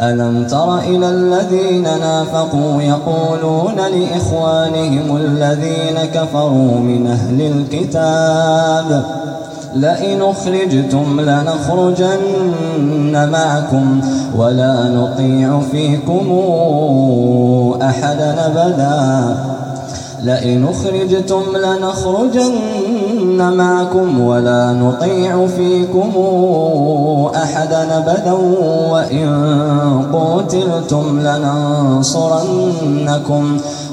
ألم تر إلى الذين نافقوا يقولون لإخوانهم الذين كفروا من أهل الكتاب لئن أخرجتم لنخرجن معكم ولا نطيع فيكم أحدا أبدا لئن أخرجتم لنخرجن معكم ولا نطيع فيكم أحدا أبدا وإن قتلتم لننصرنكم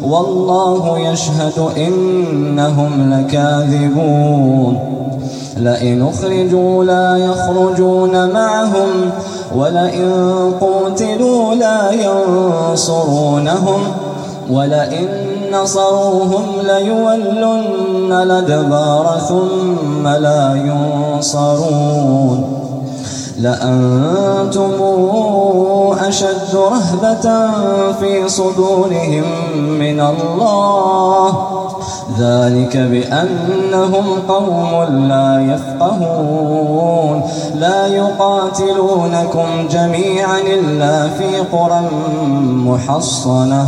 والله يشهد إنهم لكاذبون لئن اخرجوا لا يخرجون معهم ولئن قوتلوا لا ينصرونهم ولئن نصروهم ليولن الأدبار ثم لا ينصرون. لأنتم أشد رهبة في صدورهم من الله. ذلك بأنهم قوم لا يفقهون. لا يقاتلونكم جميعا إلا في قرى محصنة.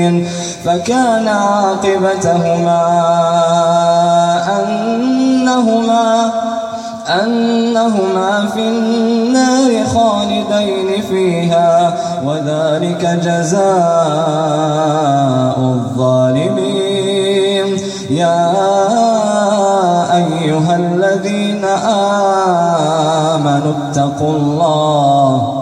فكان عاقبتهما أنهما أنهما في النار خالدين فيها وذلك جزاء الظالمين. يا أيها الذين آمنوا اتقوا الله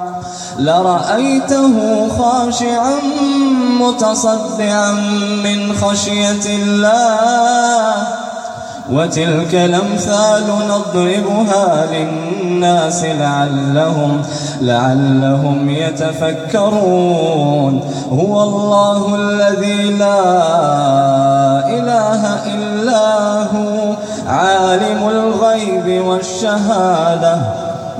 لرأيته خاشعا متصدعا من خشية الله وتلك الأمثال نضربها للناس لعلهم لعلهم يتفكرون هو الله الذي لا إله إلا هو عالم الغيب والشهادة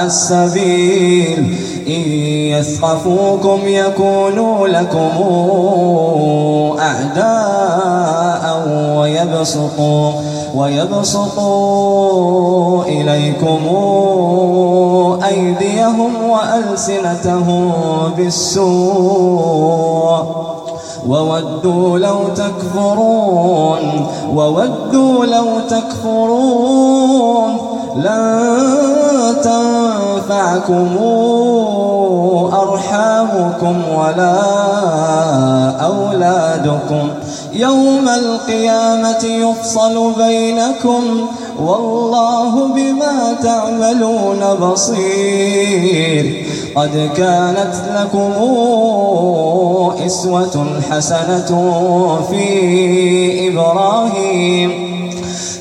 السبيل. إن يثقفوكم يكونوا لكم أعداء ويبسطوا, ويبسطوا إليكم أيديهم وألسنتهم بالسوء. وودوا لو تكفرون وودوا لو تكفرون. لن تنفعكم أرحامكم ولا أولادكم. يوم القيامة يفصل بينكم والله بما تعملون بصير. قد كانت لكم إسوة حسنة في إبراهيم.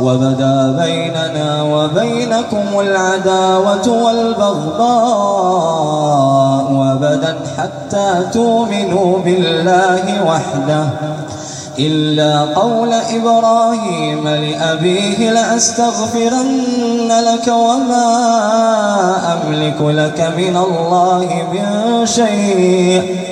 وبدا بيننا وبينكم العداوة والبغضاء وبدا حتى تؤمنوا بالله وحده. إلا قول إبراهيم لأبيه لأستغفرن لك وما أملك لك من الله من شيء.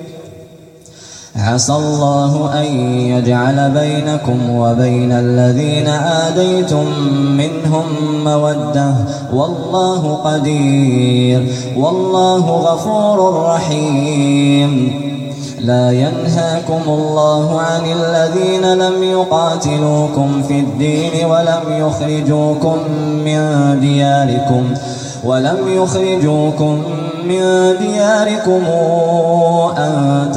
عسى الله أن يجعل بينكم وبين الذين عاديتم منهم مودة. والله قدير والله غفور رحيم. لا ينهاكم الله عن الذين لم يقاتلوكم في الدين ولم يخرجوكم من دياركم ولم يخرجوكم من دياركم أن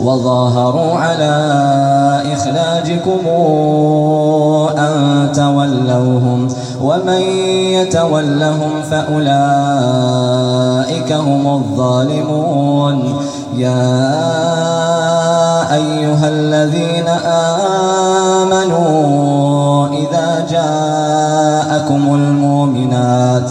وظاهروا على إخراجكم أن تولوهم ومن يتولهم فأولئك هم الظالمون. يا أيها الذين آمنوا إذا جاءكم المؤمنات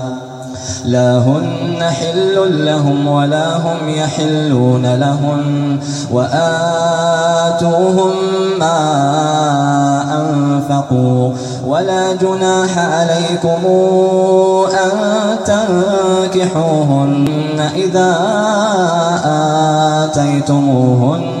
لا هن حل لهم ولا هم يحلون لهم وآتوهم ما أنفقوا ولا جناح عليكم أن تنكحوهن إذا آتيتموهن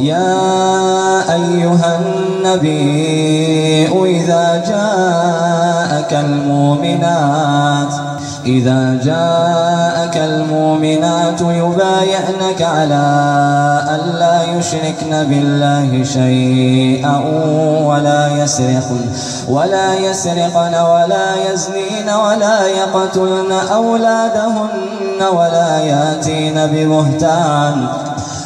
يا أيها النبي إذا جاءك المؤمنات إذا جاءك المؤمنات يبايعنك على أن لا يشركن بالله شيئا ولا يسرقن ولا يسرقن ولا يزنين ولا يقتلن أولادهن ولا يأتين بمهتان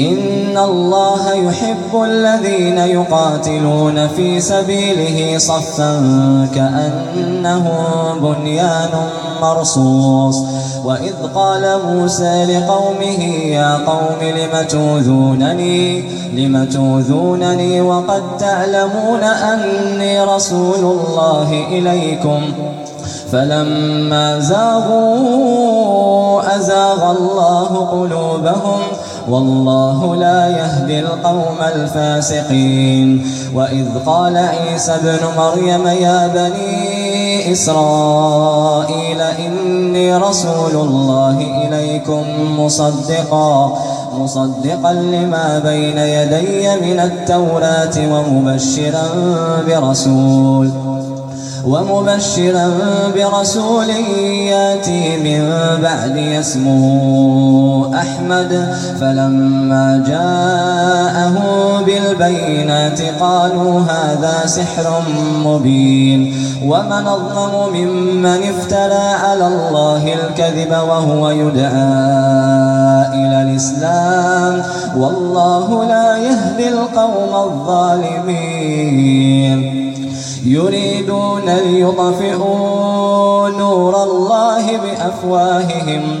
إن الله يحب الذين يقاتلون في سبيله صفا كأنهم بنيان مرصوص. وإذ قال موسى لقومه يا قوم لم توذونني, لم توذونني وقد تعلمون أني رسول الله إليكم. فلما زاغوا أزاغ الله قلوبهم والله لا يهدي القوم الفاسقين وإذ قال عيسى ابن مريم يا بني إسرائيل إني رسول الله إليكم مصدقا مصدقا لما بين يدي من التوراة ومبشرا برسول. ومبشرا برسول ياتي من بعد اسمه أحمد. فلما جاءه بالبينات قالوا هذا سحر مبين. ومن أظلم ممن افترى على الله الكذب وهو يدعى إلى الإسلام. والله لا يهدي القوم الظالمين. يريدون ليطفئوا نور الله بأفواههم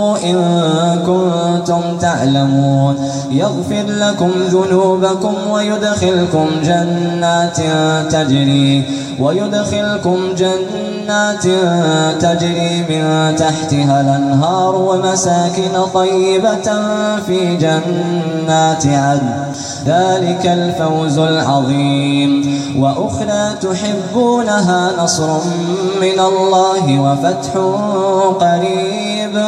إن كنتم تعلمون. يغفر لكم ذنوبكم ويدخلكم جنات تجري ويدخلكم جنات تجري من تحتها الأنهار ومساكن طيبة في جنات عدن ذلك الفوز العظيم. وأخرى تحبونها نصر من الله وفتح قريب.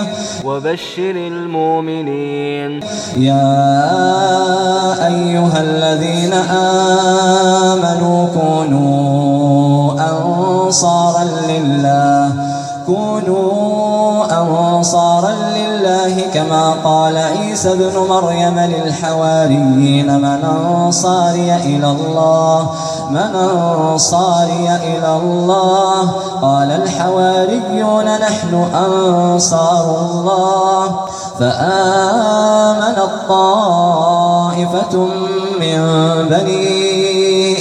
وبشر المؤمنين. يا أيها الذين آمنوا كونوا أنصارا لله. كونوا أنصارا لله كما قال عيسى ابن مريم للحواريين من أنصاري إلى الله؟ من أنصاري إلى الله؟ قال الحواريون نحن أنصار الله. فآمن الطائفة من بني